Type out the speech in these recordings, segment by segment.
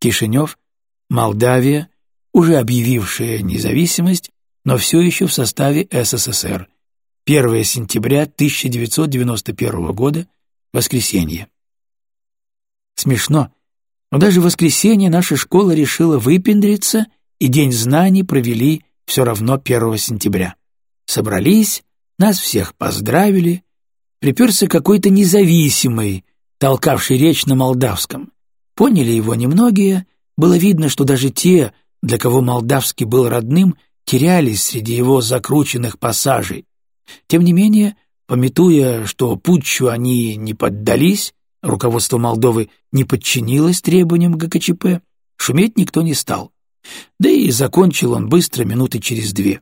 Кишинев, Молдавия, уже объявившая независимость, но все еще в составе СССР. 1 сентября 1991 года, воскресенье. Смешно, но даже в воскресенье наша школа решила выпендриться, и День знаний провели все равно 1 сентября. Собрались, нас всех поздравили, приперся какой-то независимый, толкавший речь на молдавском. Поняли его немногие, было видно, что даже те, для кого молдавский был родным, терялись среди его закрученных пассажей. Тем не менее, пометуя, что путчу они не поддались, руководство Молдовы не подчинилось требованиям ГКЧП, шуметь никто не стал. Да и закончил он быстро, минуты через две.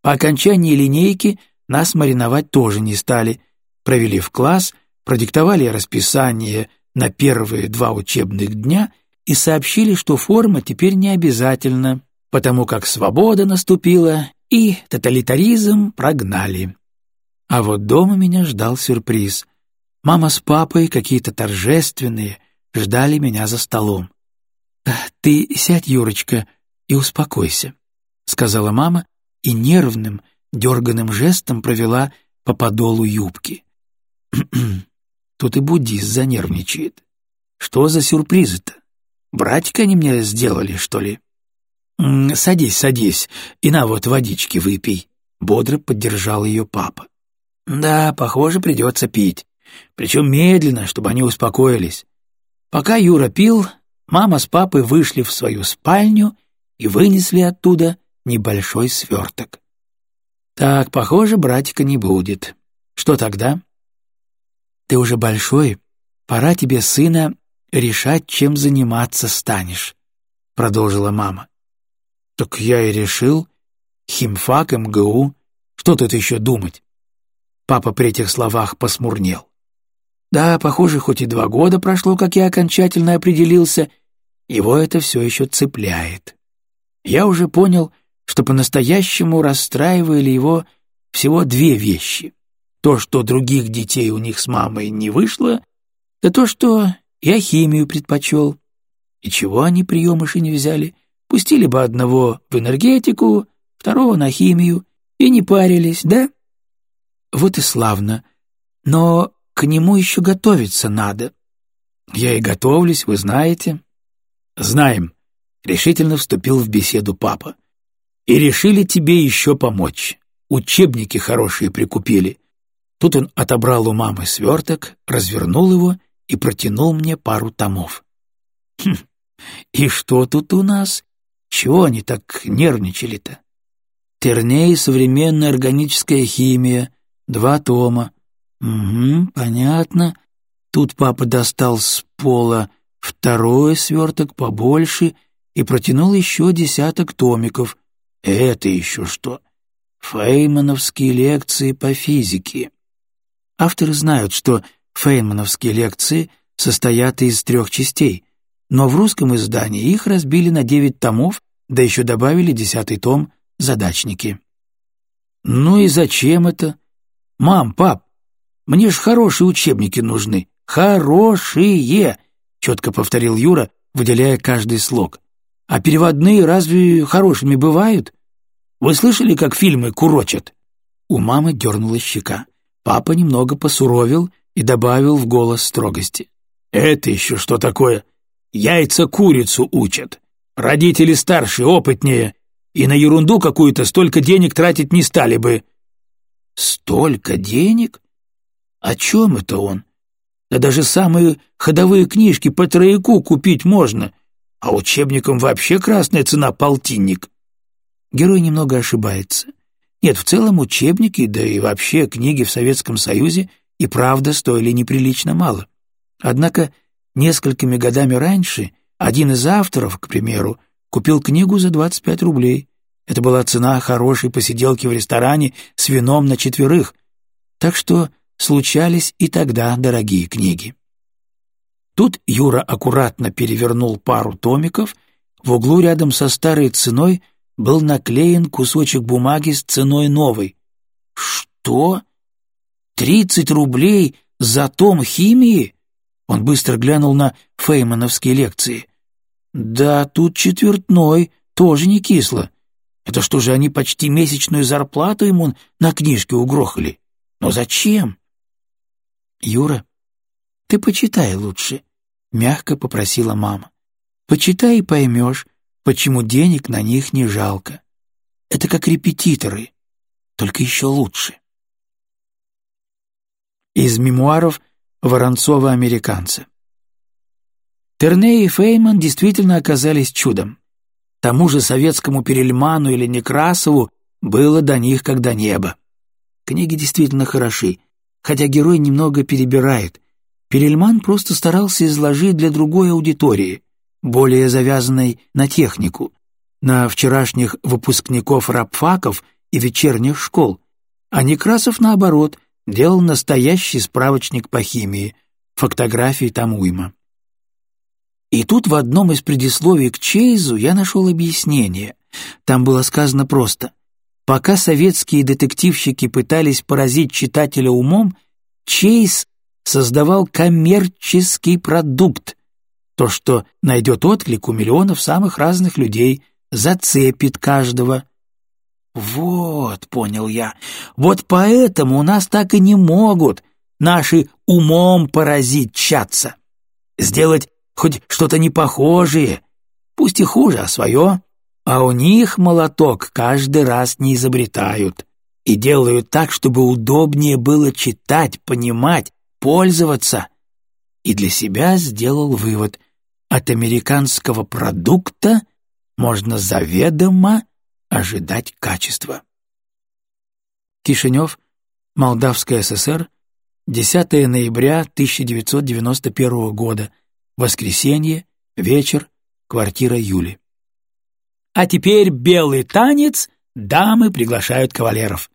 По окончании линейки нас мариновать тоже не стали, провели в класс, продиктовали расписание на первые два учебных дня и сообщили, что форма теперь не обязательна, потому как свобода наступила и тоталитаризм прогнали. А вот дома меня ждал сюрприз. Мама с папой, какие-то торжественные, ждали меня за столом. «Ты сядь, Юрочка, и успокойся», — сказала мама и нервным, дерганным жестом провела по подолу юбки. Тут и буддист занервничает. Что за сюрпризы-то? Братика они мне сделали, что ли? «Садись, садись, и на вот водички выпей», — бодро поддержал ее папа. «Да, похоже, придется пить, причем медленно, чтобы они успокоились. Пока Юра пил, мама с папой вышли в свою спальню и вынесли оттуда небольшой сверток. Так, похоже, братика не будет. Что тогда? Ты уже большой, пора тебе, сына, решать, чем заниматься станешь, продолжила мама. Так я и решил. Химфак, МГУ. Что тут еще думать? Папа при этих словах посмурнел. Да, похоже, хоть и два года прошло, как я окончательно определился, его это все еще цепляет. Я уже понял, что по-настоящему расстраивали его всего две вещи. То, что других детей у них с мамой не вышло, да то, что я химию предпочел. И чего они приемыши не взяли? Пустили бы одного в энергетику, второго на химию, и не парились, да? Вот и славно. Но к нему еще готовиться надо. Я и готовлюсь, вы знаете. Знаем, — решительно вступил в беседу папа. И решили тебе еще помочь. Учебники хорошие прикупили. Тут он отобрал у мамы сверток, развернул его и протянул мне пару томов. Хм, и что тут у нас? Чего они так нервничали-то? Терней «Современная органическая химия», два тома. Угу, понятно. Тут папа достал с пола второй сверток побольше и протянул еще десяток томиков, это еще что? Феймановские лекции по физике. Авторы знают, что феймановские лекции состоят из трех частей, но в русском издании их разбили на девять томов, да еще добавили десятый том «Задачники». «Ну и зачем это? Мам, пап, мне ж хорошие учебники нужны. Хорошие!» — четко повторил Юра, выделяя каждый слог. А переводные разве хорошими бывают? Вы слышали, как фильмы курочат?» У мамы дернула щека. Папа немного посуровил и добавил в голос строгости. «Это еще что такое? Яйца курицу учат. Родители старше, опытнее, и на ерунду какую-то столько денег тратить не стали бы». «Столько денег? О чем это он? Да даже самые ходовые книжки по трояку купить можно, а учебникам вообще красная цена — полтинник. Герой немного ошибается. Нет, в целом учебники, да и вообще книги в Советском Союзе и правда стоили неприлично мало. Однако несколькими годами раньше один из авторов, к примеру, купил книгу за 25 рублей. Это была цена хорошей посиделки в ресторане с вином на четверых. Так что случались и тогда дорогие книги. Тут Юра аккуратно перевернул пару томиков, в углу рядом со старой ценой был наклеен кусочек бумаги с ценой новой. «Что? Тридцать рублей за том химии?» Он быстро глянул на феймановские лекции. Да, тут четвертной, тоже не кисло. Это что же, они почти месячную зарплату ему на книжке угрохали? Но зачем? Юра, ты почитай лучше, — мягко попросила мама. Почитай и поймешь, почему денег на них не жалко. Это как репетиторы, только еще лучше. Из мемуаров Воронцова-американца. Терне и Фейман действительно оказались чудом. Тому же советскому Перельману или Некрасову было до них как до неба. Книги действительно хороши, хотя герой немного перебирает. Перельман просто старался изложить для другой аудитории, более завязанной на технику, на вчерашних выпускников рабфаков и вечерних школ, а Некрасов, наоборот, делал настоящий справочник по химии, фотографии там уйма. И тут в одном из предисловий к Чейзу я нашел объяснение. Там было сказано просто «Пока советские детективщики пытались поразить читателя умом, Чейз создавал коммерческий продукт, то, что найдет отклик у миллионов самых разных людей, зацепит каждого». «Вот», — понял я, — «вот поэтому у нас так и не могут наши умом поразить чаться. Сделать хоть что-то непохожее, пусть и хуже, а свое, а у них молоток каждый раз не изобретают и делают так, чтобы удобнее было читать, понимать, пользоваться. И для себя сделал вывод, от американского продукта можно заведомо ожидать качества. Кишинев, Молдавская ССР, 10 ноября 1991 года, Воскресенье, вечер, квартира Юли. А теперь белый танец, дамы приглашают кавалеров.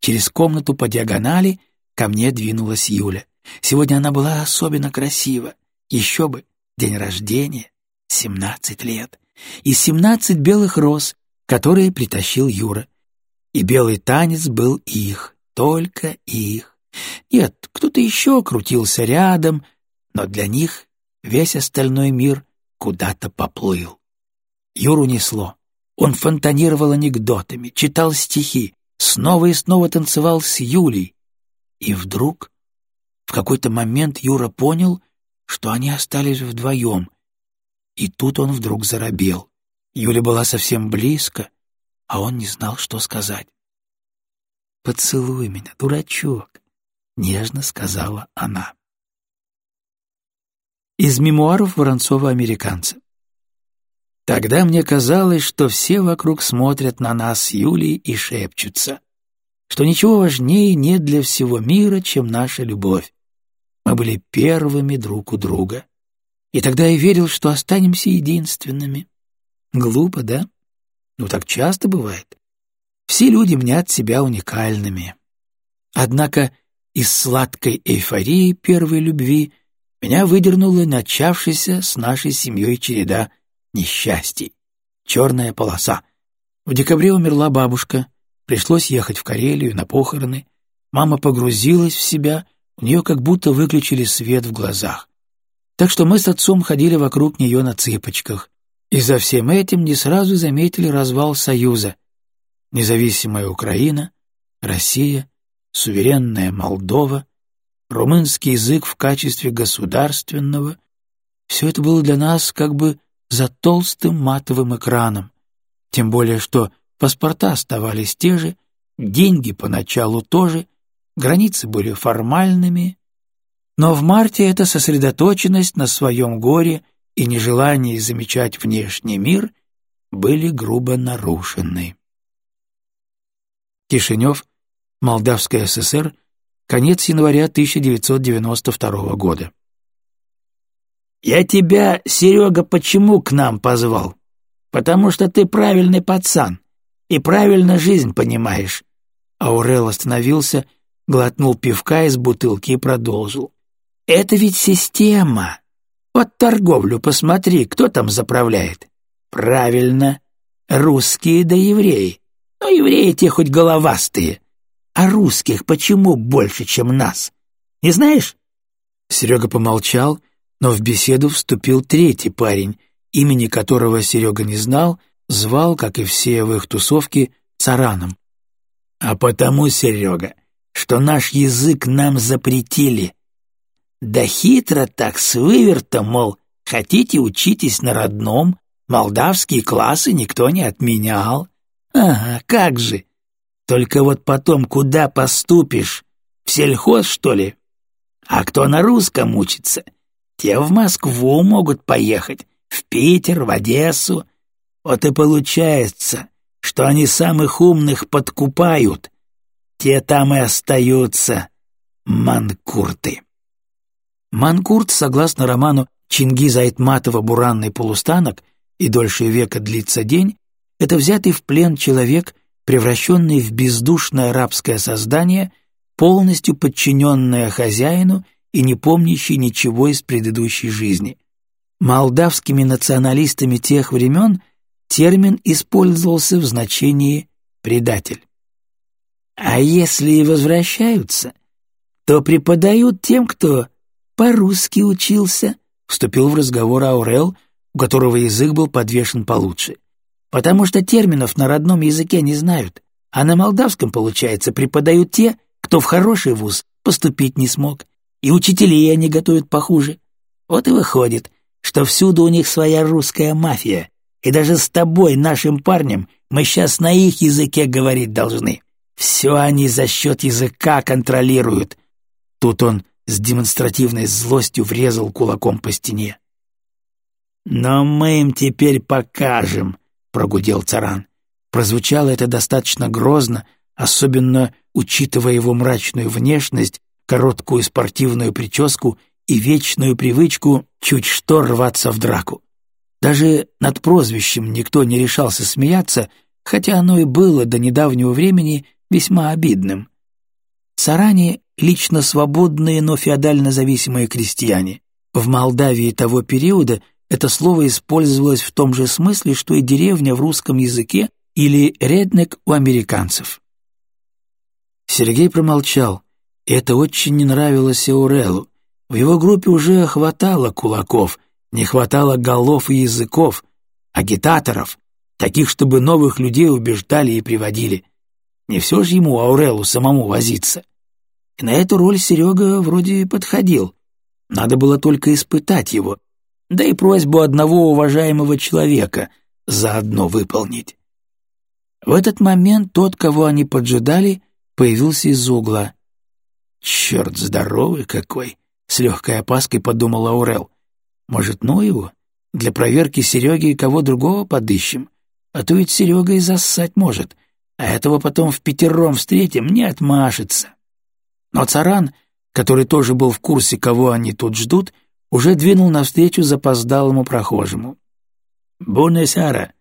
Через комнату по диагонали ко мне двинулась Юля. Сегодня она была особенно красива. Еще бы, день рождения, семнадцать лет. И семнадцать белых роз, которые притащил Юра. И белый танец был их, только их. Нет, кто-то еще крутился рядом, но для них Весь остальной мир куда-то поплыл. Юру несло. Он фонтанировал анекдотами, читал стихи, снова и снова танцевал с Юлей. И вдруг, в какой-то момент Юра понял, что они остались вдвоем. И тут он вдруг заробел. Юля была совсем близко, а он не знал, что сказать. «Поцелуй меня, дурачок», — нежно сказала она. Из мемуаров Воронцова-американца. Тогда мне казалось, что все вокруг смотрят на нас с Юлей и шепчутся, что ничего важнее нет для всего мира, чем наша любовь. Мы были первыми друг у друга. И тогда я верил, что останемся единственными. Глупо, да? Ну, так часто бывает. Все люди мнят себя уникальными. Однако из сладкой эйфории первой любви — меня выдернула начавшаяся с нашей семьей череда несчастий. Черная полоса. В декабре умерла бабушка, пришлось ехать в Карелию на похороны. Мама погрузилась в себя, у нее как будто выключили свет в глазах. Так что мы с отцом ходили вокруг нее на цыпочках. И за всем этим не сразу заметили развал Союза. Независимая Украина, Россия, суверенная Молдова — румынский язык в качестве государственного, все это было для нас как бы за толстым матовым экраном, тем более что паспорта оставались те же, деньги поначалу тоже, границы были формальными, но в марте эта сосредоточенность на своем горе и нежелание замечать внешний мир были грубо нарушены. Кишинев, Молдавская ССР, Конец января 1992 года. «Я тебя, Серега, почему к нам позвал? Потому что ты правильный пацан и правильно жизнь понимаешь». Аурел остановился, глотнул пивка из бутылки и продолжил. «Это ведь система. Вот торговлю посмотри, кто там заправляет. Правильно, русские да евреи. Но евреи те хоть головастые. А русских почему больше, чем нас? Не знаешь?» Серега помолчал, но в беседу вступил третий парень, имени которого Серега не знал, звал, как и все в их тусовке, цараном. «А потому, Серега, что наш язык нам запретили. Да хитро так, с вывертом, мол, хотите учитесь на родном, молдавские классы никто не отменял. Ага, как же. Только вот потом куда поступишь? В сельхоз, что ли? А кто на русском учится, те в Москву могут поехать, в Питер, в Одессу. Вот и получается, что они самых умных подкупают. Те там и остаются, манкурты. Манкурт, согласно роману Чингиза Айтматова «Буранный полустанок» и «Дольше века длится день», это взятый в плен человек, превращенный в бездушное рабское создание, полностью подчиненное хозяину и не помнящий ничего из предыдущей жизни. Молдавскими националистами тех времен термин использовался в значении «предатель». А если и возвращаются, то преподают тем, кто по-русски учился, вступил в разговор Аурел, у которого язык был подвешен получше. Потому что терминов на родном языке не знают, а на молдавском, получается, преподают те, кто в хороший вуз поступить не смог, и учителей они готовят похуже. Вот и выходит, что всюду у них своя русская мафия, и даже с тобой, нашим парнем, мы сейчас на их языке говорить должны. Все они за счет языка контролируют. Тут он с демонстративной злостью врезал кулаком по стене. «Но мы им теперь покажем», — прогудел Царан. Прозвучало это достаточно грозно, особенно учитывая его мрачную внешность, короткую спортивную прическу и вечную привычку чуть что рваться в драку. Даже над прозвищем никто не решался смеяться, хотя оно и было до недавнего времени весьма обидным. Царане — лично свободные, но феодально зависимые крестьяне. В Молдавии того периода это слово использовалось в том же смысле, что и деревня в русском языке или реднек у американцев. Сергей промолчал, и это очень не нравилось Эурелу. В его группе уже хватало кулаков, не хватало голов и языков, агитаторов, таких, чтобы новых людей убеждали и приводили. Не все же ему, Аурелу, самому возиться. И на эту роль Серега вроде подходил. Надо было только испытать его, да и просьбу одного уважаемого человека заодно выполнить. В этот момент тот, кого они поджидали, появился из угла. «Черт здоровый какой!» — с легкой опаской подумал Аурел. «Может, ну его? Для проверки Сереги кого другого подыщем? А то ведь Серега и зассать может, а этого потом в пятером встретим, не отмашется». Но Царан, который тоже был в курсе, кого они тут ждут, уже двинул навстречу запоздалому прохожему. «Буне Сара,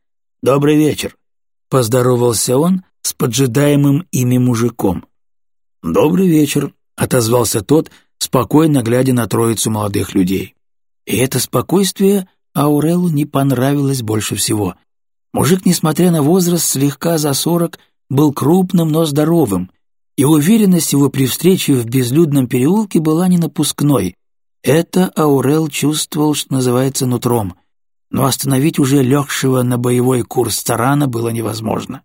добрый вечер», — поздоровался он с поджидаемым ими мужиком. «Добрый вечер», — отозвался тот, спокойно глядя на троицу молодых людей. И это спокойствие Аурелу не понравилось больше всего. Мужик, несмотря на возраст, слегка за сорок, был крупным, но здоровым, и уверенность его при встрече в безлюдном переулке была не напускной. Это Аурел чувствовал, что называется, нутром, но остановить уже легшего на боевой курс Тарана было невозможно.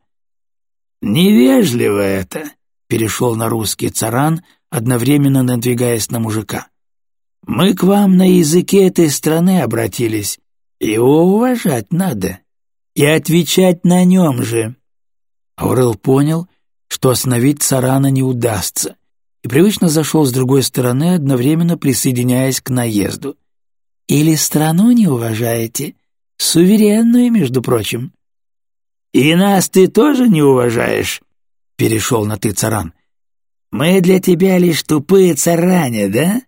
«Невежливо это», — перешел на русский Царан, одновременно надвигаясь на мужика. «Мы к вам на языке этой страны обратились. Его уважать надо. И отвечать на нем же». Аурел понял, что остановить Царана не удастся, и привычно зашел с другой стороны, одновременно присоединяясь к наезду. «Или страну не уважаете? Суверенную, между прочим». «И нас ты тоже не уважаешь?» — перешел на «ты» Царан. Мы для тебя лишь тупые царане, да?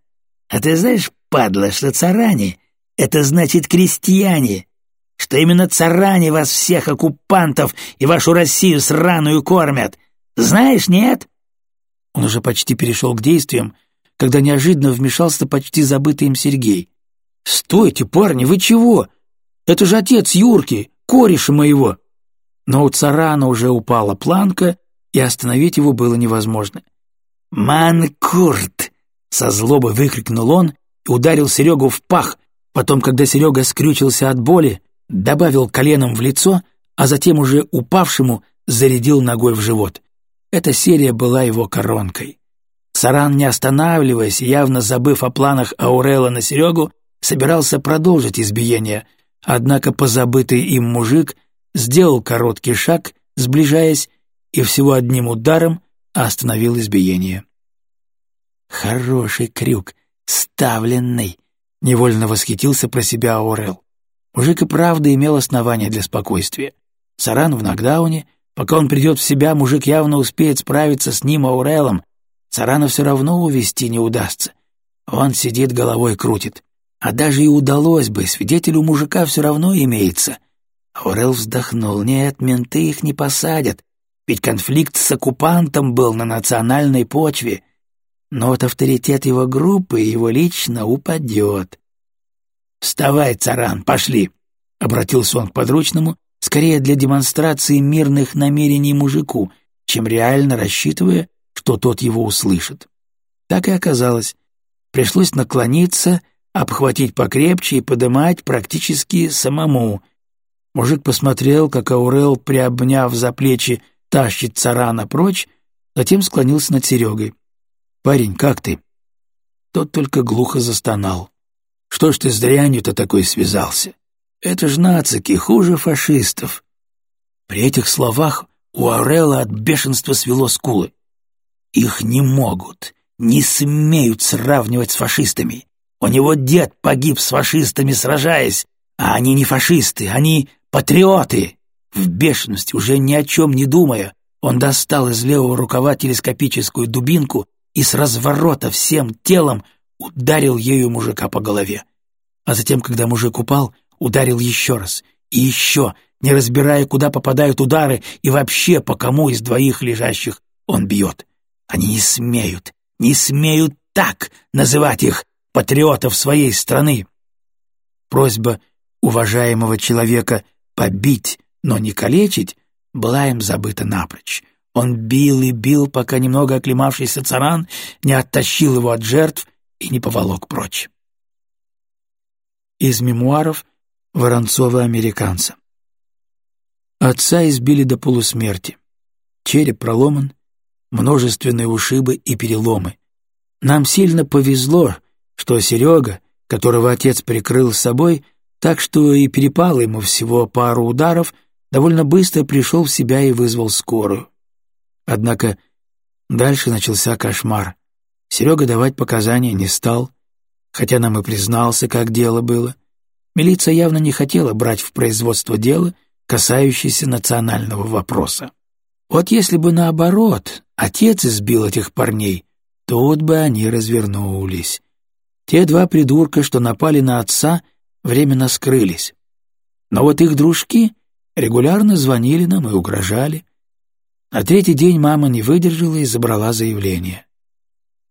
А ты знаешь, падла, что царане — это значит крестьяне, что именно царане вас всех оккупантов и вашу Россию сраную кормят. Знаешь, нет?» Он уже почти перешел к действиям, когда неожиданно вмешался почти забытый им Сергей. «Стойте, парни, вы чего? Это же отец Юрки, кореша моего!» Но у царана уже упала планка, и остановить его было невозможно. «Манкурт!» — со злобой выкрикнул он и ударил Серегу в пах. Потом, когда Серега скрючился от боли, добавил коленом в лицо, а затем уже упавшему зарядил ногой в живот. Эта серия была его коронкой. Саран, не останавливаясь, явно забыв о планах Аурела на Серегу, собирался продолжить избиение, однако позабытый им мужик сделал короткий шаг, сближаясь, и всего одним ударом остановил избиение. «Хороший крюк, ставленный!» — невольно восхитился про себя Аурел. Мужик и правда имел основания для спокойствия. Саран в нокдауне, пока он придет в себя, мужик явно успеет справиться с ним Аурелом. Сарана все равно увести не удастся. Он сидит, головой крутит. А даже и удалось бы, свидетель мужика все равно имеется. Аурел вздохнул. Нет, менты их не посадят, ведь конфликт с оккупантом был на национальной почве. Но вот авторитет его группы его лично упадет. «Вставай, царан, пошли!» — обратился он к подручному, скорее для демонстрации мирных намерений мужику, чем реально рассчитывая, что тот его услышит. Так и оказалось. Пришлось наклониться, обхватить покрепче и подымать практически самому. Мужик посмотрел, как Аурел, приобняв за плечи, тащит царана прочь, затем склонился над Серегой. «Парень, как ты?» Тот только глухо застонал. Что ж ты с дрянью-то такой связался? Это ж нацики, хуже фашистов. При этих словах у Орелла от бешенства свело скулы. Их не могут, не смеют сравнивать с фашистами. У него дед погиб с фашистами, сражаясь, а они не фашисты, они патриоты. В бешенности, уже ни о чем не думая, он достал из левого рукава телескопическую дубинку и с разворота всем телом ударил ею мужика по голове. А затем, когда мужик упал, ударил еще раз и еще, не разбирая, куда попадают удары и вообще по кому из двоих лежащих он бьет. Они не смеют, не смеют так называть их, патриотов своей страны. Просьба уважаемого человека побить, но не калечить, была им забыта напрочь. Он бил и бил, пока немного оклемавшийся царан не оттащил его от жертв и не поволок прочь. Из мемуаров Воронцова-американца. Отца избили до полусмерти. Череп проломан, множественные ушибы и переломы. Нам сильно повезло, что Серега, которого отец прикрыл с собой, так что и перепало ему всего пару ударов, довольно быстро пришел в себя и вызвал скорую. Однако дальше начался кошмар. Серега давать показания не стал, хотя нам и признался, как дело было. Милиция явно не хотела брать в производство дело, касающееся национального вопроса. Вот если бы наоборот, отец избил этих парней, тут бы они развернулись. Те два придурка, что напали на отца, временно скрылись. Но вот их дружки регулярно звонили нам и угрожали. На третий день мама не выдержала и забрала заявление.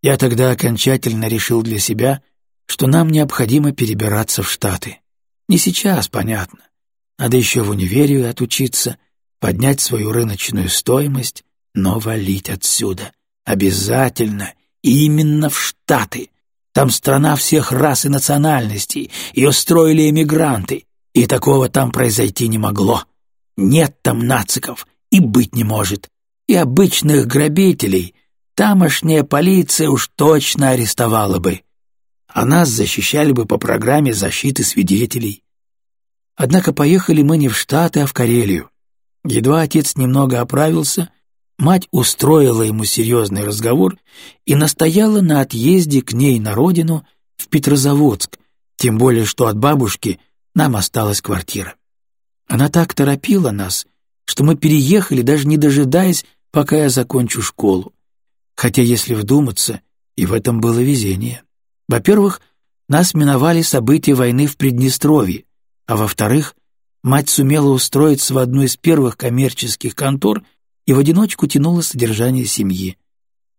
Я тогда окончательно решил для себя, что нам необходимо перебираться в Штаты. Не сейчас, понятно. Надо еще в универе отучиться, поднять свою рыночную стоимость, но валить отсюда. Обязательно. И именно в Штаты. Там страна всех рас и национальностей. Ее строили эмигранты. И такого там произойти не могло. Нет там нациков. И быть не может. И обычных грабителей тамошняя полиция уж точно арестовала бы, а нас защищали бы по программе защиты свидетелей. Однако поехали мы не в Штаты, а в Карелию. Едва отец немного оправился, мать устроила ему серьезный разговор и настояла на отъезде к ней на родину в Петрозаводск, тем более что от бабушки нам осталась квартира. Она так торопила нас, что мы переехали, даже не дожидаясь, пока я закончу школу. Хотя, если вдуматься, и в этом было везение. Во-первых, нас миновали события войны в Приднестровье, а во-вторых, мать сумела устроиться в одну из первых коммерческих контор и в одиночку тянула содержание семьи.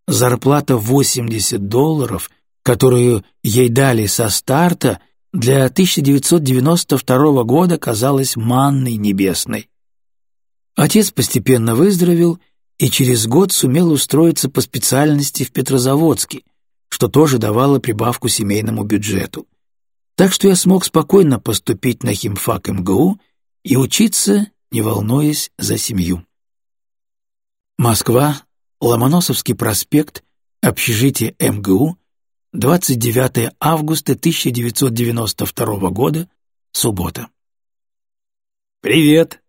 Зарплата 80 долларов, которую ей дали со старта, для 1992 года казалась манной небесной. Отец постепенно выздоровел и через год сумел устроиться по специальности в Петрозаводске, что тоже давало прибавку семейному бюджету. Так что я смог спокойно поступить на химфак МГУ и учиться, не волнуясь за семью. Москва, Ломоносовский проспект, общежитие МГУ, 29 августа 1992 года, суббота. «Привет.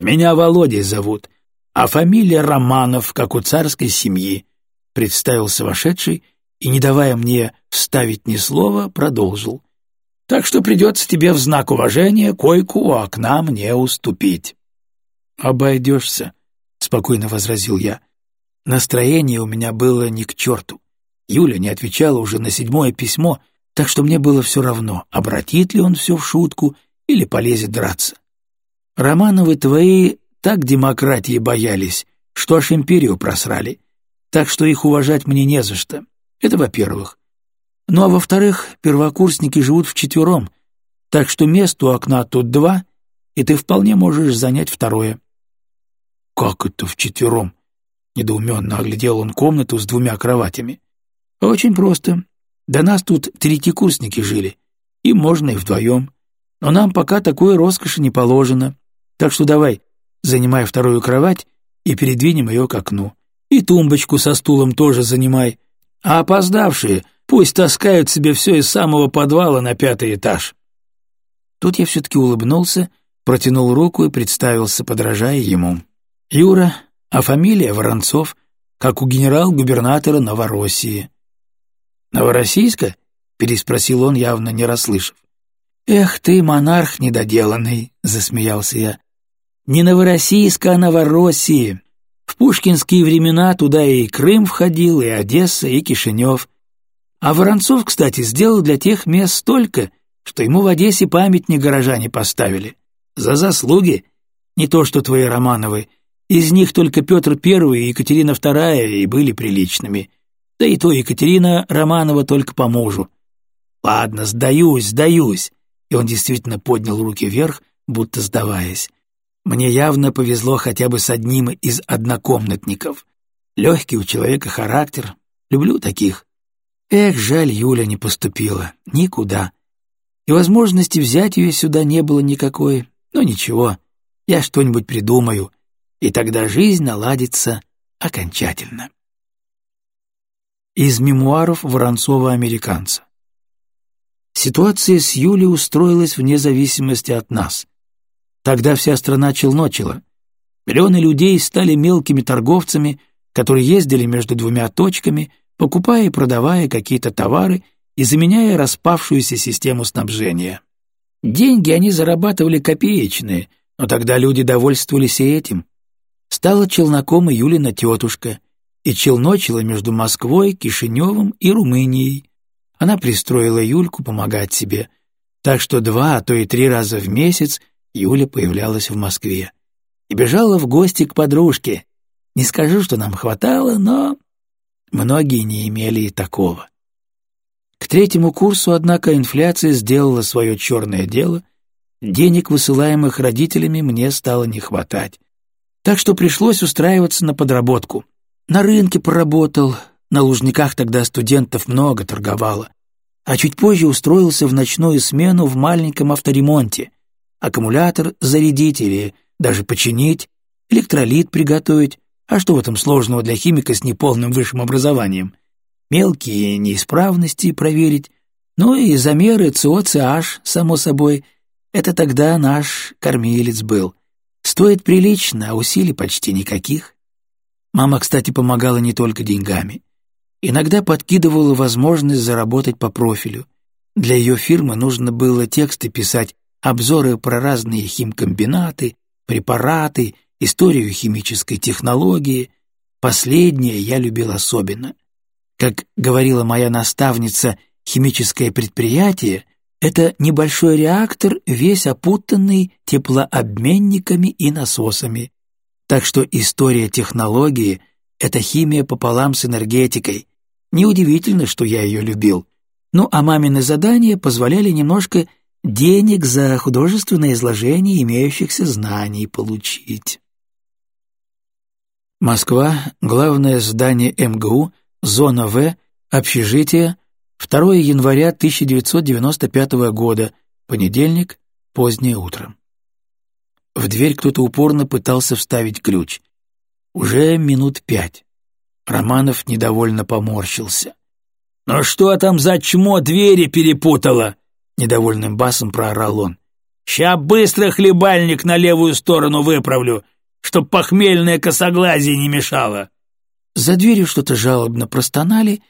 Меня Володей зовут, а фамилия Романов, как у царской семьи», представился вошедший и, не давая мне вставить ни слова, продолжил. «Так что придется тебе в знак уважения койку у окна мне уступить». «Обойдешься», — спокойно возразил я. Настроение у меня было ни к черту. Юля не отвечала уже на седьмое письмо, так что мне было все равно, обратит ли он все в шутку или полезет драться. Романовы твои так демократии боялись, что аж империю просрали, так что их уважать мне не за что. Это во-первых. Ну а во-вторых, первокурсники живут вчетвером, так что мест у окна тут два, и ты вполне можешь занять второе. «Как это вчетвером?» — недоуменно оглядел он комнату с двумя кроватями. «Очень просто. До нас тут третьекурсники жили. Им можно и вдвоем. Но нам пока такой роскоши не положено. Так что давай, занимай вторую кровать и передвинем ее к окну. И тумбочку со стулом тоже занимай. А опоздавшие пусть таскают себе все из самого подвала на пятый этаж». Тут я все-таки улыбнулся, протянул руку и представился, подражая ему. «Юра, а фамилия Воронцов, как у генерал-губернатора Новороссии. «Новороссийска?» — переспросил он, явно не расслышав. «Эх ты, монарх недоделанный!» — засмеялся я. «Не Новороссийска, а Новороссии. В пушкинские времена туда и Крым входил, и Одесса, и Кишинев. А Воронцов, кстати, сделал для тех мест столько, что ему в Одессе памятник горожане поставили. За заслуги. Не то что твои Романовы. Из них только Петр I и Екатерина II и были приличными. Да и то Екатерина Романова только по мужу. Ладно, сдаюсь, сдаюсь. И он действительно поднял руки вверх, будто сдаваясь. Мне явно повезло хотя бы с одним из однокомнатников. Легкий у человека характер. Люблю таких. Эх, жаль, Юля не поступила. Никуда. И возможности взять ее сюда не было никакой. Но ничего, я что-нибудь придумаю, и тогда жизнь наладится окончательно. Из мемуаров Воронцова-американца. Ситуация с Юлей устроилась вне зависимости от нас. Тогда вся страна челночила. Миллионы людей стали мелкими торговцами, которые ездили между двумя точками, покупая и продавая какие-то товары и заменяя распавшуюся систему снабжения. Деньги они зарабатывали копеечные, но тогда люди довольствовались и этим. Стала челноком и Юлина тетушка, и челночила между Москвой, Кишиневым и Румынией. Она пристроила Юльку помогать себе, так что два, а то и три раза в месяц Юля появлялась в Москве и бежала в гости к подружке. Не скажу, что нам хватало, но многие не имели и такого. К третьему курсу, однако, инфляция сделала свое черное дело, денег, высылаемых родителями, мне стало не хватать. Так что пришлось устраиваться на подработку — на рынке поработал, на Лужниках тогда студентов много торговало. А чуть позже устроился в ночную смену в маленьком авторемонте. Аккумулятор зарядить или даже починить, электролит приготовить. А что в этом сложного для химика с неполным высшим образованием? Мелкие неисправности проверить, ну и замеры ЦО-CH, само собой. Это тогда наш кормилец был. Стоит прилично, а усилий почти никаких. Мама, кстати, помогала не только деньгами. Иногда подкидывала возможность заработать по профилю. Для ее фирмы нужно было тексты писать, обзоры про разные химкомбинаты, препараты, историю химической технологии. Последнее я любил особенно. Как говорила моя наставница, химическое предприятие — это небольшой реактор, весь опутанный теплообменниками и насосами. Так что история технологии — это химия пополам с энергетикой. Неудивительно, что я ее любил. Ну, а мамины задания позволяли немножко денег за художественное изложение имеющихся знаний получить. Москва, главное здание МГУ, зона В, общежитие, 2 января 1995 года, понедельник, позднее утро. В дверь кто-то упорно пытался вставить ключ. Уже минут пять. Романов недовольно поморщился. «Ну что там за чмо двери перепутала?» Недовольным басом проорал он. «Ща быстро хлебальник на левую сторону выправлю, чтоб похмельное косоглазие не мешало». За дверью что-то жалобно простонали,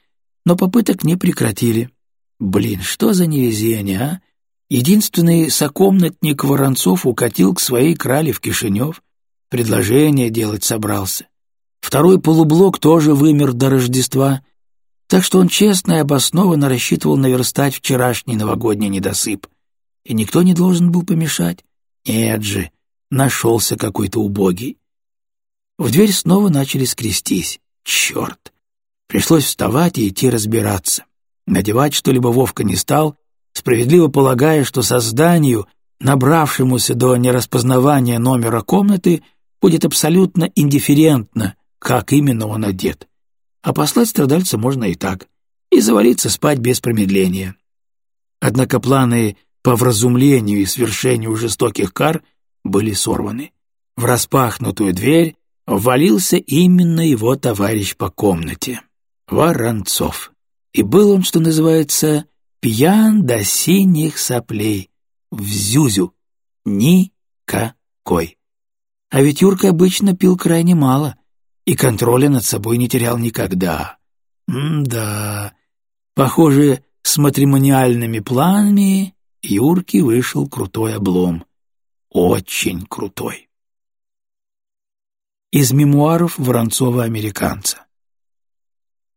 но попыток не прекратили. Блин, что за невезение, а? Единственный сокомнатник Воронцов укатил к своей крале в Кишинев, предложение делать собрался. Второй полублок тоже вымер до Рождества, так что он честно и обоснованно рассчитывал наверстать вчерашний новогодний недосып. И никто не должен был помешать. Нет же, нашелся какой-то убогий. В дверь снова начали скрестись. Черт! Пришлось вставать и идти разбираться. Надевать что-либо Вовка не стал, справедливо полагая, что созданию, набравшемуся до нераспознавания номера комнаты, будет абсолютно индифферентно, как именно он одет. А послать страдальца можно и так, и завалиться спать без промедления. Однако планы по вразумлению и свершению жестоких кар были сорваны. В распахнутую дверь ввалился именно его товарищ по комнате — Воронцов. И был он, что называется, пьян до синих соплей, в зюзю, никакой. А ведь Юрка обычно пил крайне мало и контроля над собой не терял никогда. М-да, похоже, с матримониальными планами Юрки вышел крутой облом. Очень крутой. Из мемуаров Воронцова-американца.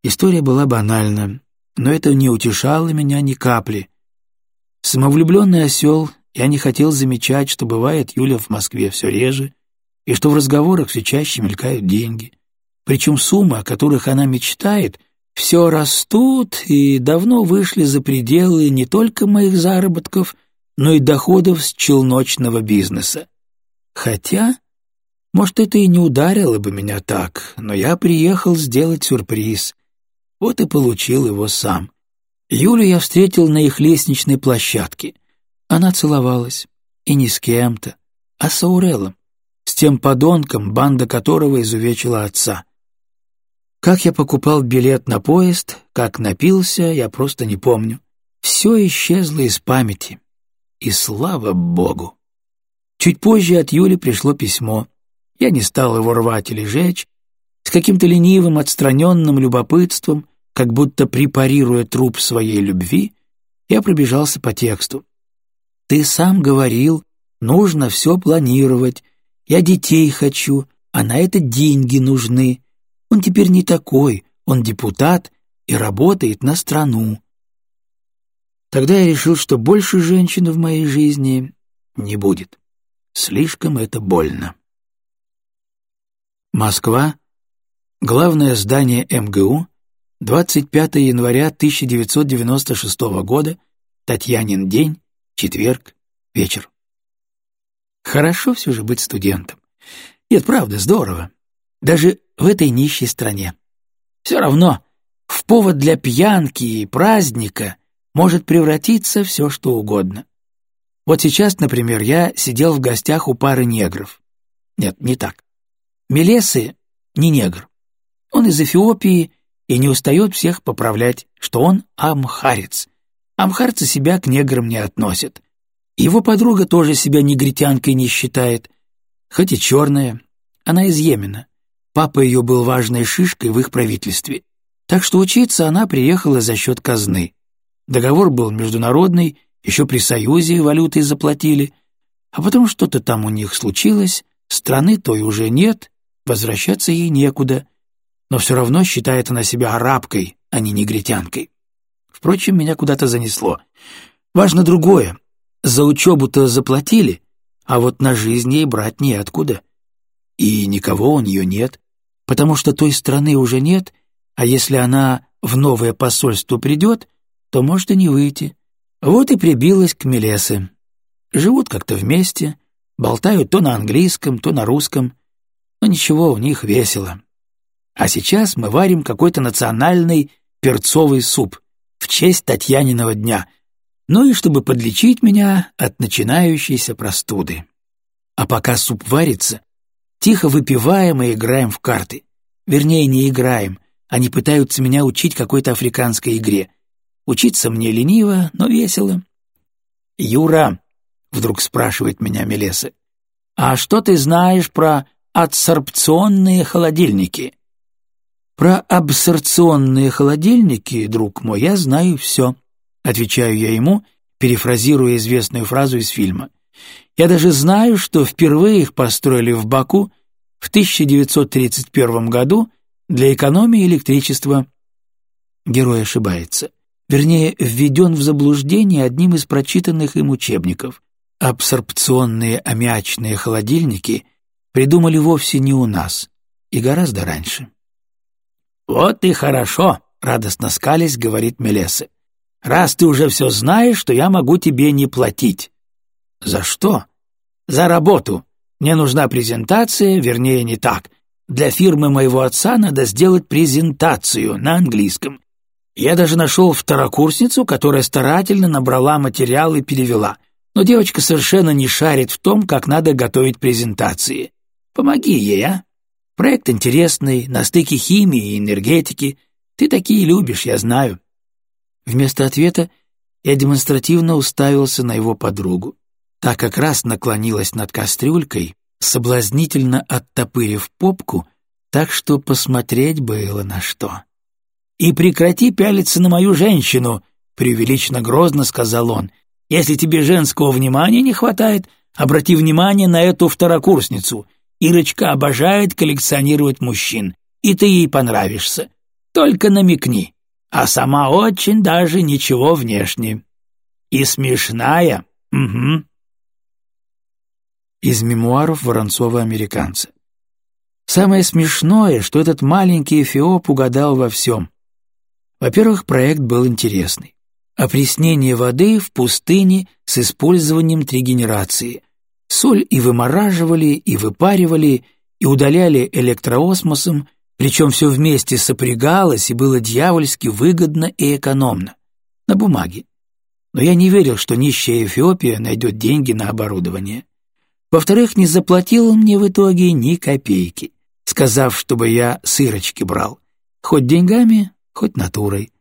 История была банальна, но это не утешало меня ни капли. Самовлюбленный осел, я не хотел замечать, что бывает Юля в Москве все реже, и что в разговорах все чаще мелькают деньги. Причем суммы, о которых она мечтает, все растут и давно вышли за пределы не только моих заработков, но и доходов с челночного бизнеса. Хотя, может, это и не ударило бы меня так, но я приехал сделать сюрприз. Вот и получил его сам. Юлю я встретил на их лестничной площадке. Она целовалась. И не с кем-то, а с Аурелом, с тем подонком, банда которого изувечила отца. Как я покупал билет на поезд, как напился, я просто не помню. Все исчезло из памяти. И слава богу! Чуть позже от Юли пришло письмо. Я не стал его рвать или жечь. С каким-то ленивым, отстраненным любопытством как будто препарируя труп своей любви, я пробежался по тексту. «Ты сам говорил, нужно все планировать. Я детей хочу, а на это деньги нужны. Он теперь не такой, он депутат и работает на страну». Тогда я решил, что больше женщин в моей жизни не будет. Слишком это больно. Москва. Главное здание МГУ. 25 января 1996 года, Татьянин день, четверг, вечер. Хорошо все же быть студентом. Нет, правда, здорово. Даже в этой нищей стране. Все равно в повод для пьянки и праздника может превратиться все, что угодно. Вот сейчас, например, я сидел в гостях у пары негров. Нет, не так. Мелесы не негр. Он из Эфиопии и не устает всех поправлять, что он амхарец. Амхарцы себя к неграм не относят. Его подруга тоже себя негритянкой не считает, хоть и черная. Она из Йемена. Папа ее был важной шишкой в их правительстве. Так что учиться она приехала за счет казны. Договор был международный, еще при Союзе валютой заплатили. А потом что-то там у них случилось, страны той уже нет, возвращаться ей некуда но все равно считает она себя арабкой, а не негритянкой. Впрочем, меня куда-то занесло. Важно другое. За учебу-то заплатили, а вот на жизнь ей брать неоткуда. И никого у нее нет, потому что той страны уже нет, а если она в новое посольство придет, то может и не выйти. Вот и прибилась к Мелесе. Живут как-то вместе, болтают то на английском, то на русском, но ничего, у них весело. А сейчас мы варим какой-то национальный перцовый суп в честь Татьяниного дня, ну и чтобы подлечить меня от начинающейся простуды. А пока суп варится, тихо выпиваем и играем в карты. Вернее, не играем, они пытаются меня учить какой-то африканской игре. Учиться мне лениво, но весело. «Юра», — вдруг спрашивает меня Мелеса, «а что ты знаешь про адсорбционные холодильники?» «Про абсорбционные холодильники, друг мой, я знаю все», — отвечаю я ему, перефразируя известную фразу из фильма. «Я даже знаю, что впервые их построили в Баку в 1931 году для экономии электричества». Герой ошибается. Вернее, введен в заблуждение одним из прочитанных им учебников. Абсорбционные аммиачные холодильники придумали вовсе не у нас и гораздо раньше. «Вот и хорошо», — радостно скались, говорит Мелеса. «Раз ты уже все знаешь, то я могу тебе не платить». «За что?» «За работу. Мне нужна презентация, вернее, не так. Для фирмы моего отца надо сделать презентацию на английском. Я даже нашел второкурсницу, которая старательно набрала материал и перевела. Но девочка совершенно не шарит в том, как надо готовить презентации. Помоги ей, а?» Проект интересный, на стыке химии и энергетики. Ты такие любишь, я знаю». Вместо ответа я демонстративно уставился на его подругу. Та как раз наклонилась над кастрюлькой, соблазнительно оттопырив попку, так что посмотреть было на что. «И прекрати пялиться на мою женщину», — преувеличенно грозно сказал он. «Если тебе женского внимания не хватает, обрати внимание на эту второкурсницу. Ирочка обожает коллекционировать мужчин, и ты ей понравишься. Только намекни. А сама очень даже ничего внешне. И смешная. Угу. Из мемуаров Воронцова-американца. Самое смешное, что этот маленький Эфиоп угадал во всем. Во-первых, проект был интересный. Опреснение воды в пустыне с использованием тригенерации – Соль и вымораживали, и выпаривали, и удаляли электроосмосом, причем все вместе сопрягалось и было дьявольски выгодно и экономно. На бумаге. Но я не верил, что нищая Эфиопия найдет деньги на оборудование. Во-вторых, не заплатил мне в итоге ни копейки, сказав, чтобы я сырочки брал, хоть деньгами, хоть натурой.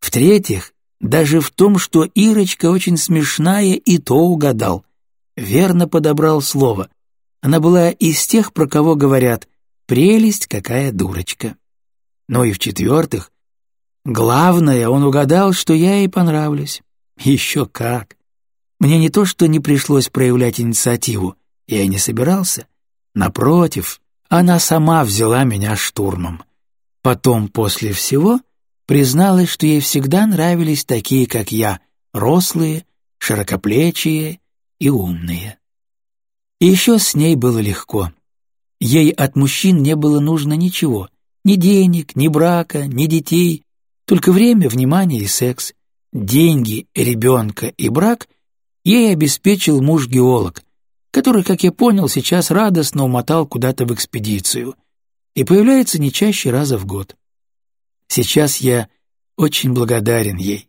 В-третьих, даже в том, что Ирочка очень смешная, и то угадал — верно подобрал слово. Она была из тех, про кого говорят «прелесть какая дурочка». Ну и в-четвертых, главное, он угадал, что я ей понравлюсь. Еще как. Мне не то, что не пришлось проявлять инициативу, я и не собирался. Напротив, она сама взяла меня штурмом. Потом, после всего, призналась, что ей всегда нравились такие, как я, рослые, широкоплечие и умные. И еще с ней было легко. Ей от мужчин не было нужно ничего, ни денег, ни брака, ни детей, только время, внимание и секс. Деньги, ребенка и брак ей обеспечил муж-геолог, который, как я понял, сейчас радостно умотал куда-то в экспедицию и появляется не чаще раза в год. Сейчас я очень благодарен ей.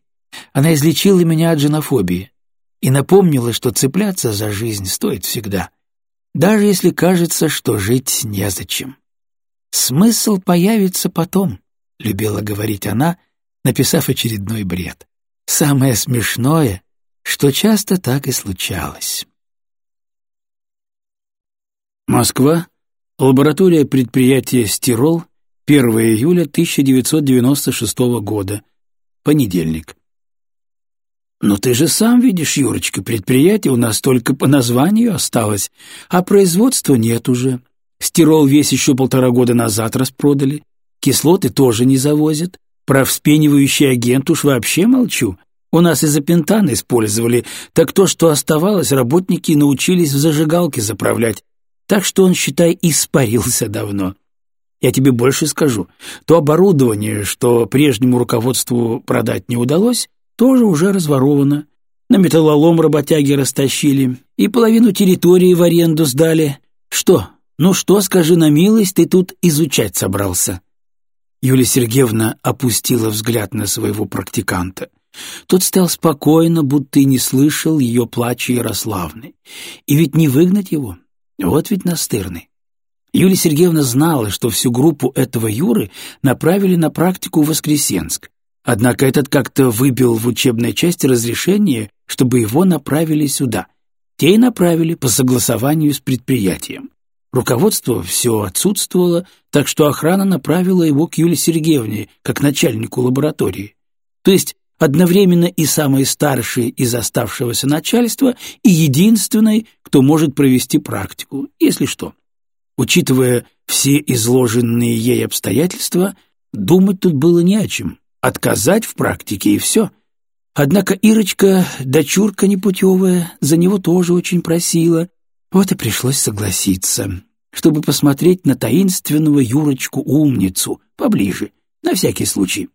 Она излечила меня от женофобии и напомнила, что цепляться за жизнь стоит всегда, даже если кажется, что жить незачем. «Смысл появится потом», — любила говорить она, написав очередной бред. Самое смешное, что часто так и случалось. Москва. Лаборатория предприятия «Стирол», 1 июля 1996 года. Понедельник. «Но ты же сам видишь, Юрочка, предприятие у нас только по названию осталось, а производства нет уже. Стирол весь еще полтора года назад распродали, кислоты тоже не завозят, про вспенивающий агент уж вообще молчу. У нас и запентан использовали, так то, что оставалось, работники научились в зажигалке заправлять, так что он, считай, испарился давно». Я тебе больше скажу. То оборудование, что прежнему руководству продать не удалось, тоже уже разворовано. На металлолом работяги растащили и половину территории в аренду сдали. Что, ну что, скажи на милость, ты тут изучать собрался?» Юлия Сергеевна опустила взгляд на своего практиканта. Тот стоял спокойно, будто и не слышал ее плача Ярославны. И ведь не выгнать его, Вот ведь настырный. Юлия Сергеевна знала, что всю группу этого Юры направили на практику в Воскресенск. Однако этот как-то выбил в учебной части разрешение, чтобы его направили сюда. Те и направили по согласованию с предприятием. Руководство все отсутствовало, так что охрана направила его к Юлии Сергеевне, как начальнику лаборатории. То есть одновременно и самой старшей из оставшегося начальства, и единственной, кто может провести практику, если что. Учитывая все изложенные ей обстоятельства, думать тут было не о чем. Отказать в практике и все. Однако Ирочка, дочурка непутевая, за него тоже очень просила. Вот и пришлось согласиться, чтобы посмотреть на таинственного Юрочку-умницу поближе, на всякий случай.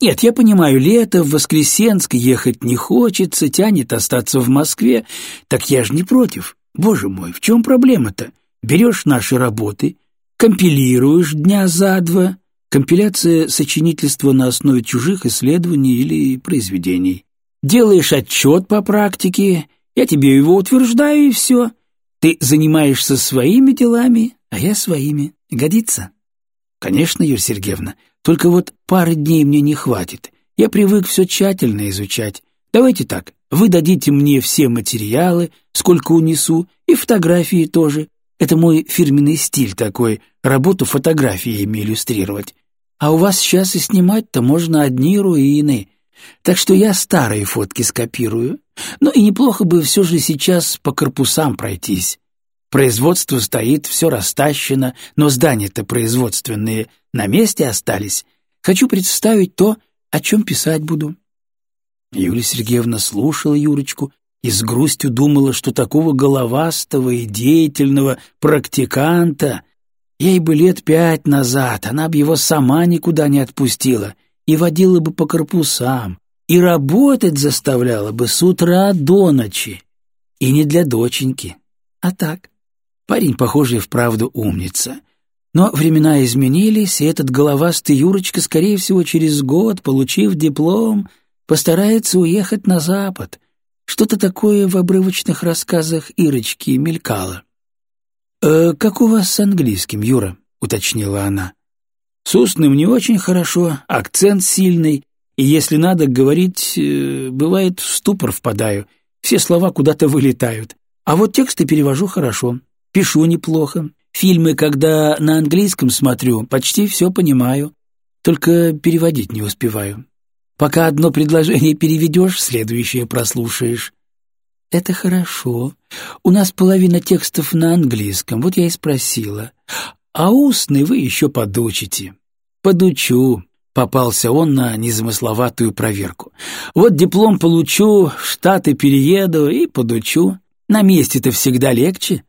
Нет, я понимаю, лето в Воскресенск ехать не хочется, тянет остаться в Москве. Так я же не против. Боже мой, в чем проблема-то? Берешь наши работы, компилируешь дня за два. Компиляция сочинительства на основе чужих исследований или произведений. Делаешь отчет по практике, я тебе его утверждаю, и все. Ты занимаешься своими делами, а я своими. Годится? Конечно, Юрия Сергеевна, только вот пары дней мне не хватит. Я привык все тщательно изучать. Давайте так, вы дадите мне все материалы, сколько унесу, и фотографии тоже. Это мой фирменный стиль такой, работу фотографиями иллюстрировать. А у вас сейчас и снимать-то можно одни руины. Так что я старые фотки скопирую. Но и неплохо бы все же сейчас по корпусам пройтись. Производство стоит, все растащено, но здания-то производственные на месте остались. Хочу представить то, о чем писать буду». Юлия Сергеевна слушала Юрочку и с грустью думала, что такого головастого и деятельного практиканта ей бы лет пять назад она бы его сама никуда не отпустила и водила бы по корпусам, и работать заставляла бы с утра до ночи. И не для доченьки, а так, Парень, похожий, вправду умница. Но времена изменились, и этот головастый Юрочка, скорее всего, через год, получив диплом, постарается уехать на Запад. Что-то такое в обрывочных рассказах Ирочки мелькало. «Э, «Как у вас с английским, Юра?» — уточнила она. «С устным не очень хорошо, акцент сильный, и если надо говорить, э, бывает, в ступор впадаю, все слова куда-то вылетают. А вот тексты перевожу хорошо, Пишу неплохо. Фильмы, когда на английском смотрю, почти все понимаю. Только переводить не успеваю. Пока одно предложение переведешь, следующее прослушаешь. Это хорошо. У нас половина текстов на английском, вот я и спросила. А устный вы еще подучите. Подучу. Попался он на незамысловатую проверку. Вот диплом получу, в Штаты перееду и подучу. На месте-то всегда легче.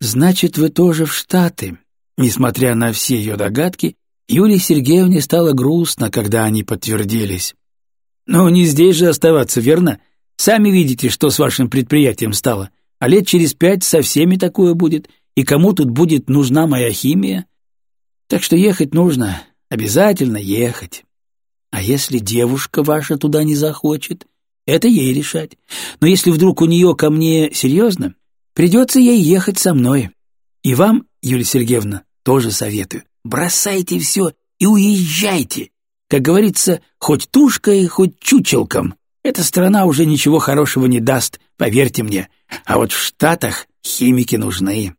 «Значит, вы тоже в Штаты?» Несмотря на все ее догадки, Юлии Сергеевне стало грустно, когда они подтвердились. «Ну, не здесь же оставаться, верно? Сами видите, что с вашим предприятием стало. А лет через пять со всеми такое будет. И кому тут будет нужна моя химия? Так что ехать нужно, обязательно ехать. А если девушка ваша туда не захочет, это ей решать. Но если вдруг у нее ко мне серьезно, Придется ей ехать со мной. И вам, Юлия Сергеевна, тоже советую. Бросайте все и уезжайте. Как говорится, хоть тушкой, хоть чучелком. Эта страна уже ничего хорошего не даст, поверьте мне. А вот в Штатах химики нужны.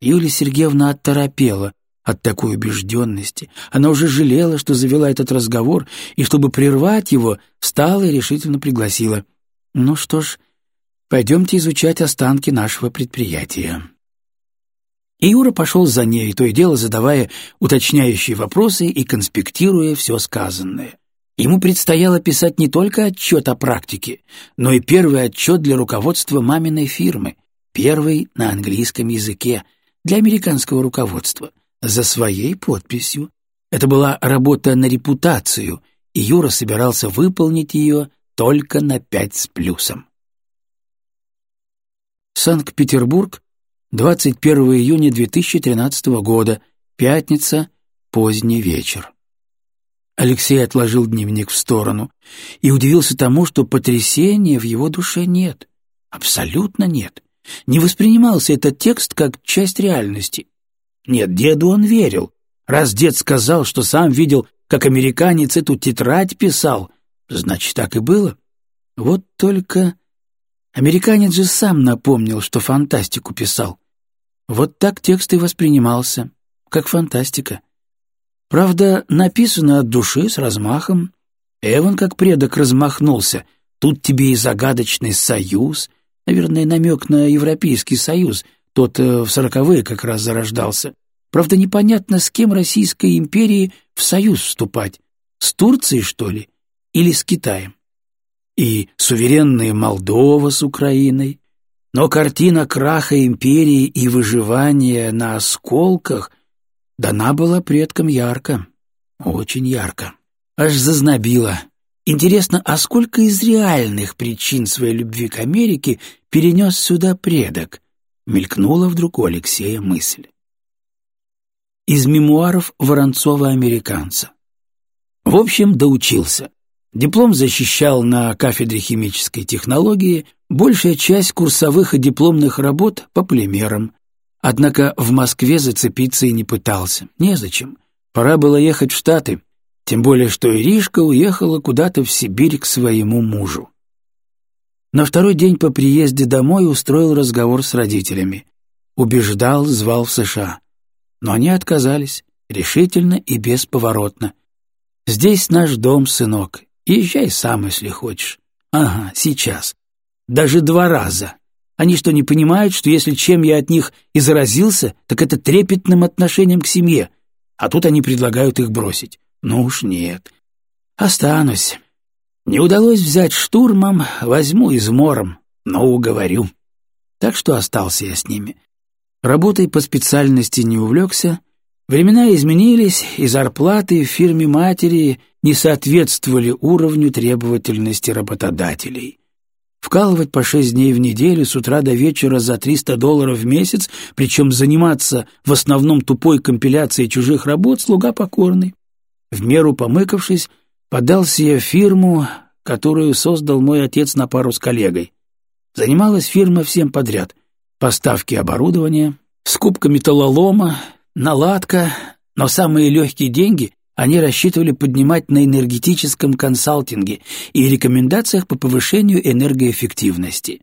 Юлия Сергеевна отторопела от такой убежденности. Она уже жалела, что завела этот разговор, и, чтобы прервать его, встала и решительно пригласила. «Ну что ж, Пойдемте изучать останки нашего предприятия». И Юра пошел за ней, то и дело задавая уточняющие вопросы и конспектируя все сказанное. Ему предстояло писать не только отчет о практике, но и первый отчет для руководства маминой фирмы, первый на английском языке, для американского руководства, за своей подписью. Это была работа на репутацию, и Юра собирался выполнить ее только на пять с плюсом. Санкт-Петербург, 21 июня 2013 года, пятница, поздний вечер. Алексей отложил дневник в сторону и удивился тому, что потрясения в его душе нет. Абсолютно нет. Не воспринимался этот текст как часть реальности. Нет, деду он верил. Раз дед сказал, что сам видел, как американец эту тетрадь писал, значит, так и было. Вот только... Американец же сам напомнил, что фантастику писал. Вот так текст и воспринимался, как фантастика. Правда, написано от души, с размахом. Эван, как предок, размахнулся. Тут тебе и загадочный союз, наверное, намек на Европейский союз, тот э, в сороковые как раз зарождался. Правда, непонятно, с кем Российской империи в союз вступать. С Турцией, что ли? Или с Китаем? И суверенная Молдова с Украиной. Но картина краха империи и выживания на осколках дана была предкам ярко, очень ярко. Аж зазнобило. Интересно, а сколько из реальных причин своей любви к Америке перенес сюда предок? Мелькнула вдруг у Алексея мысль. Из мемуаров Воронцова-американца. В общем, доучился. Диплом защищал на кафедре химической технологии, большая часть курсовых и дипломных работ по полимерам. Однако в Москве зацепиться и не пытался. Незачем. Пора было ехать в Штаты, тем более что Иришка уехала куда-то в Сибирь к своему мужу. На второй день по приезде домой устроил разговор с родителями. Убеждал, звал в США. Но они отказались, решительно и бесповоротно. «Здесь наш дом, сынок, Езжай сам, если хочешь. Ага, сейчас. Даже два раза. Они что, не понимают, что если чем я от них и заразился, так это трепетным отношением к семье, а тут они предлагают их бросить? Ну уж нет. Останусь. Не удалось взять штурмом, возьму измором, но уговорю. Так что остался я с ними. Работой по специальности не увлекся, Времена изменились, и зарплаты в фирме матери не соответствовали уровню требовательности работодателей. Вкалывать по шесть дней в неделю с утра до вечера за 300 долларов в месяц, причем заниматься в основном тупой компиляцией чужих работ, слуга покорный. В меру помыкавшись, подался я в фирму, которую создал мой отец на пару с коллегой. Занималась фирма всем подряд — поставки оборудования, скупка металлолома, наладка, но самые легкие деньги они рассчитывали поднимать на энергетическом консалтинге и рекомендациях по повышению энергоэффективности.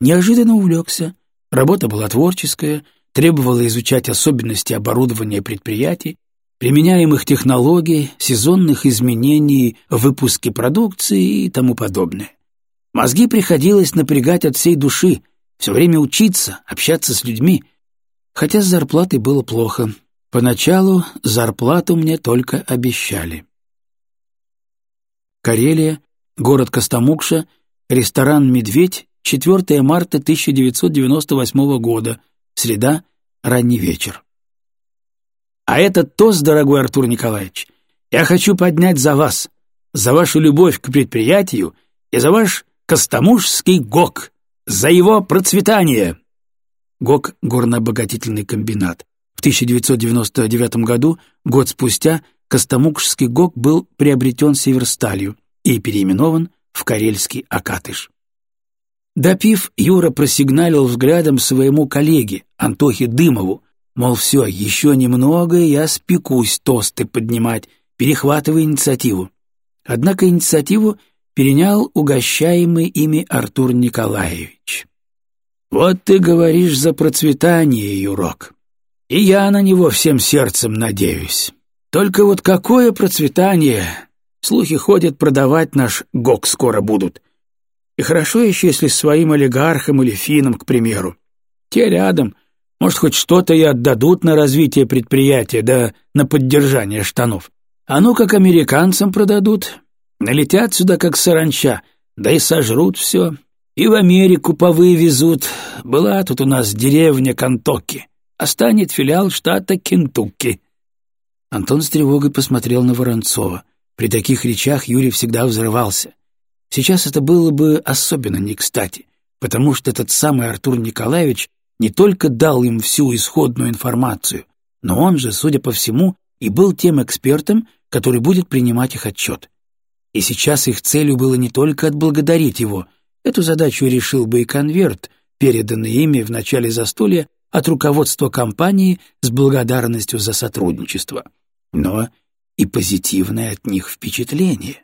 Неожиданно увлекся, работа была творческая, требовала изучать особенности оборудования предприятий, применяемых технологий, сезонных изменений выпуске продукции и тому подобное. Мозги приходилось напрягать от всей души, все время учиться, общаться с людьми, Хотя с зарплатой было плохо. Поначалу зарплату мне только обещали. Карелия, город Костомукша, ресторан «Медведь», 4 марта 1998 года, среда, ранний вечер. А этот тост, дорогой Артур Николаевич, я хочу поднять за вас, за вашу любовь к предприятию и за ваш Костомушский ГОК, за его процветание. ГОК «Горнообогатительный комбинат». В 1999 году, год спустя, Костомукшский ГОК был приобретен Северсталью и переименован в Карельский Акатыш. Допив, Юра просигналил взглядом своему коллеге, Антохе Дымову, мол, все, еще немного, я спекусь тосты поднимать, перехватывая инициативу. Однако инициативу перенял угощаемый ими Артур Николаевич. «Вот ты говоришь за процветание, Юрок. И я на него всем сердцем надеюсь. Только вот какое процветание? Слухи ходят, продавать наш ГОК скоро будут. И хорошо еще, если своим олигархам или финам, к примеру. Те рядом, может, хоть что-то и отдадут на развитие предприятия, да на поддержание штанов. А ну, как американцам продадут, налетят сюда, как саранча, да и сожрут все, и в Америку повывезут. Была тут у нас деревня Кантоки, а станет филиал штата Кентукки». Антон с тревогой посмотрел на Воронцова. При таких речах Юрий всегда взрывался. Сейчас это было бы особенно не кстати, потому что этот самый Артур Николаевич не только дал им всю исходную информацию, но он же, судя по всему, и был тем экспертом, который будет принимать их отчет. И сейчас их целью было не только отблагодарить его — Эту задачу решил бы и конверт, переданный ими в начале застолья от руководства компании с благодарностью за сотрудничество, но и позитивное от них впечатление.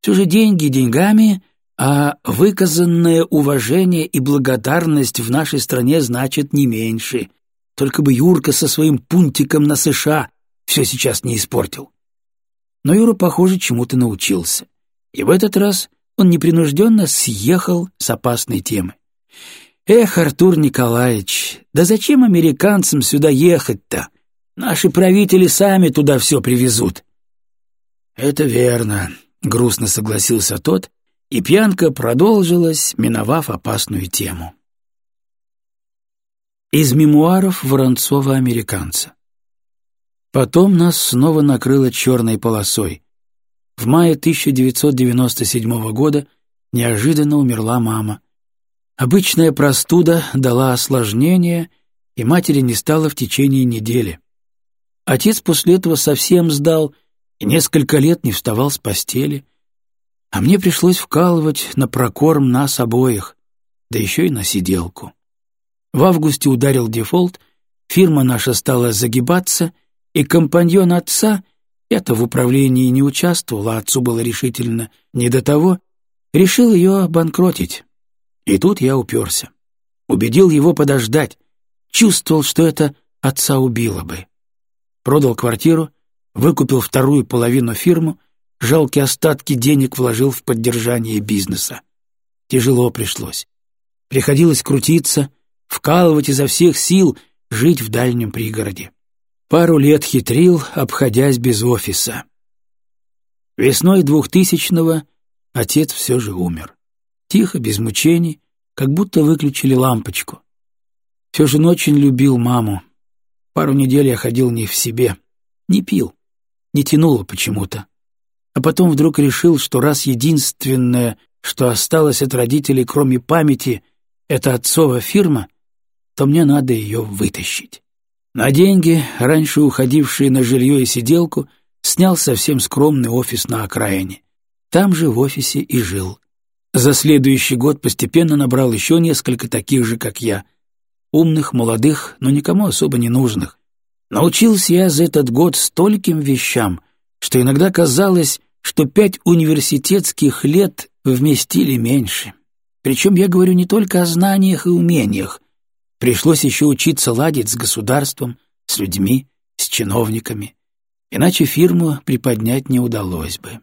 Все же деньги деньгами, а выказанное уважение и благодарность в нашей стране значит не меньше. Только бы Юрка со своим пунтиком на США все сейчас не испортил. Но Юра, похоже, чему-то научился. И в этот раз он непринужденно съехал с опасной темы. «Эх, Артур Николаевич, да зачем американцам сюда ехать-то? Наши правители сами туда все привезут». «Это верно», — грустно согласился тот, и пьянка продолжилась, миновав опасную тему. Из мемуаров Воронцова-американца. Потом нас снова накрыло черной полосой. В мае 1997 года неожиданно умерла мама. Обычная простуда дала осложнение, и матери не стало в течение недели. Отец после этого совсем сдал и несколько лет не вставал с постели, а мне пришлось вкалывать на прокорм нас обоих, да еще и на сиделку. В августе ударил дефолт, фирма наша стала загибаться, и компаньон отца, это в управлении не участвовал, а отцу было решительно не до того, решил ее обанкротить. И тут я уперся. Убедил его подождать, чувствовал, что это отца убило бы. Продал квартиру, выкупил вторую половину фирму, жалкие остатки денег вложил в поддержание бизнеса. Тяжело пришлось. Приходилось крутиться, вкалывать изо всех сил, жить в дальнем пригороде. Пару лет хитрил, обходясь без офиса. Весной двухтысячного отец все же умер. Тихо, без мучений, как будто выключили лампочку. Все же очень любил маму. Пару недель я ходил не в себе, не пил, не тянуло почему-то. А потом вдруг решил, что раз единственное, что осталось от родителей, кроме памяти, это отцова фирма — то мне надо ее вытащить. На деньги, раньше уходившие на жилье и сиделку, снял совсем скромный офис на окраине. Там же в офисе и жил. За следующий год постепенно набрал еще несколько таких же, как я. Умных, молодых, но никому особо не нужных. Научился я за этот год стольким вещам, что иногда казалось, что пять университетских лет вместили меньше. Причем я говорю не только о знаниях и умениях, Пришлось еще учиться ладить с государством, с людьми, с чиновниками. Иначе фирму приподнять не удалось бы.